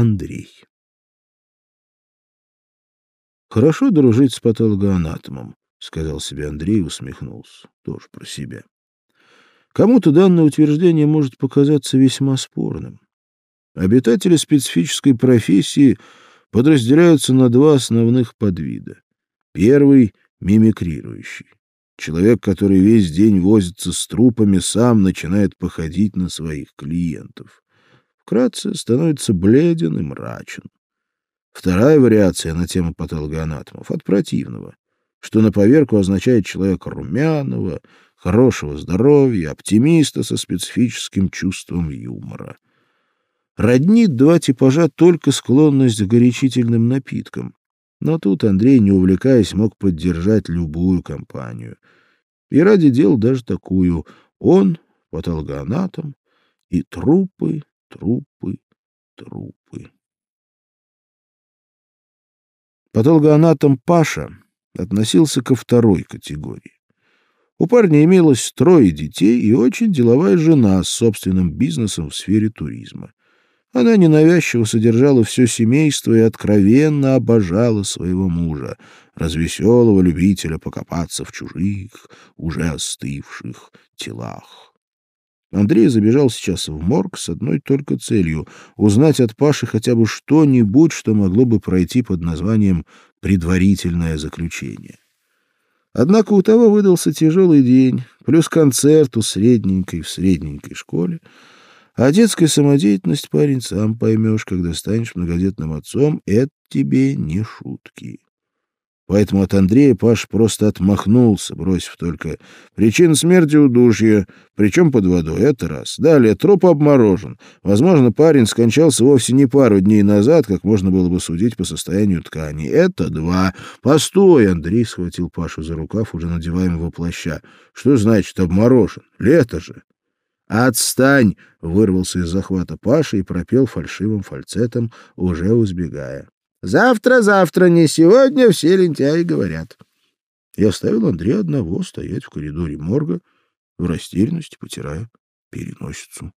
Андрей. Хорошо дружить с патологоанатомом, сказал себе Андрей и усмехнулся, тоже про себя. Кому-то данное утверждение может показаться весьма спорным. Обитатели специфической профессии подразделяются на два основных подвида. Первый — мимикрирующий. Человек, который весь день возится с трупами, сам начинает походить на своих клиентов. Вкратце, становится бледен и мрачен. Вторая вариация на тему патологоанатомов от противного, что на поверку означает человека румяного, хорошего здоровья, оптимиста со специфическим чувством юмора. Роднит два типажа только склонность к горячительным напиткам. Но тут Андрей, не увлекаясь, мог поддержать любую компанию. И ради дел даже такую. Он — патологоанатом, и трупы, трупы, трупы. Патологоанатом Паша относился ко второй категории. У парня имелось трое детей и очень деловая жена с собственным бизнесом в сфере туризма. Она ненавязчиво содержала все семейство и откровенно обожала своего мужа, развеселого любителя покопаться в чужих, уже остывших телах. Андрей забежал сейчас в морг с одной только целью — узнать от Паши хотя бы что-нибудь, что могло бы пройти под названием «предварительное заключение». Однако у того выдался тяжелый день, плюс концерт у средненькой в средненькой школе — а детская самодеятельность, парень, сам поймешь, когда станешь многодетным отцом, это тебе не шутки. Поэтому от Андрея Паш просто отмахнулся, бросив только «Причина смерти — удушья, причем под водой, это раз. Далее, труп обморожен. Возможно, парень скончался вовсе не пару дней назад, как можно было бы судить по состоянию ткани. Это два. Постой!» — Андрей схватил Пашу за рукав, уже надеваемого плаща. «Что значит обморожен? Лето же!» «Отстань!» — вырвался из захвата Паша и пропел фальшивым фальцетом, уже узбегая. «Завтра, завтра, не сегодня, все лентяи говорят». И оставил Андрея одного стоять в коридоре морга, в растерянности потирая переносицу.